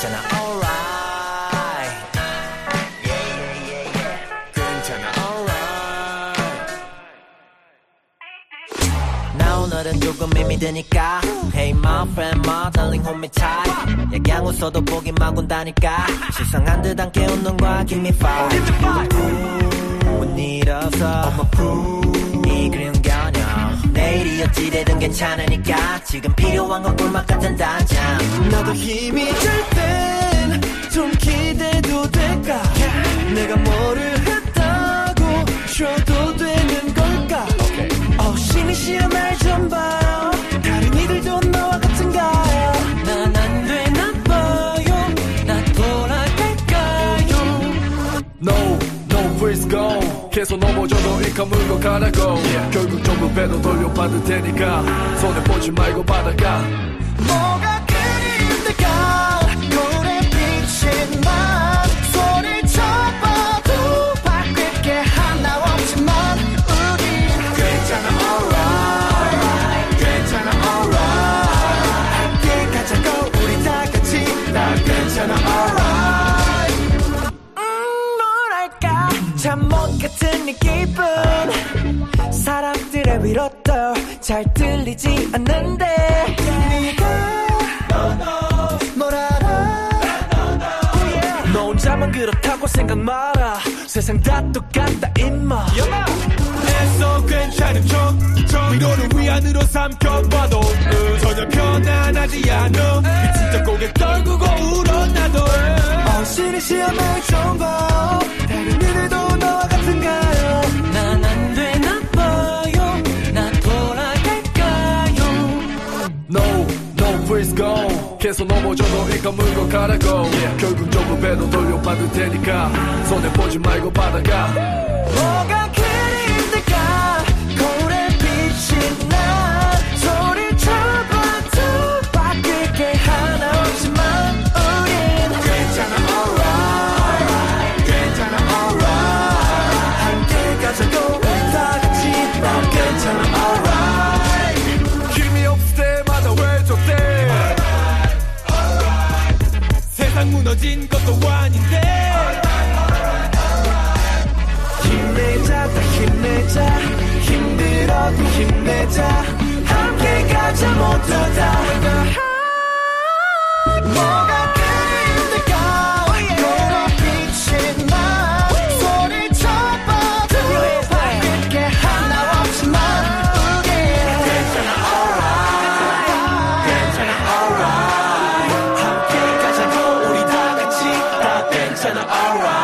괜찮아 alright yeah, yeah, yeah, yeah. 괜찮아 alright 나 오늘은 조금 드니까 Hey my friend my darling hold me tight 약양 웃어도 보기 막 온다니까 실상한 듯 함께 웃는 거야 Give me five 못 일어서 어머 푸 어찌되든 괜찮으니까 지금 필요한 건 꿀맛 같은 단잠 나도 힘이 들 땐 좀 기대도 될까? 내가 뭐를 했다고 쉬어도 되는 걸까? 어 신이 싫어 날좀 봐 넘어져도 일까 물고 가라고. 결국 전부 배도 돌려받을 테니까. 손에 보지 말고 받아가. 이 기분 사람들의 위로 도 잘 들리지 않는데 네가 뭘 알아? 너 혼자만 그렇다고 생각 마라. 세상 다 똑같다 임마. 애써 괜찮은 척 위로를 위안으로 삼켜봐도 으, 전혀 편안하지 않아. 진짜 고개 떨구고 울어 나도 어, 신의 시험을 좀 봐. 다 go. 계속 넘어져도 일까 물고 가라고. 결국 전부 배도 돌려 받을 테니까. 손에 보지 말고 받아가. 뭐가 세상 무너진 것도 아닌데. 힘내자 다 힘내자. 힘들어도 힘내자. 함께 가자 모두 다 and alright.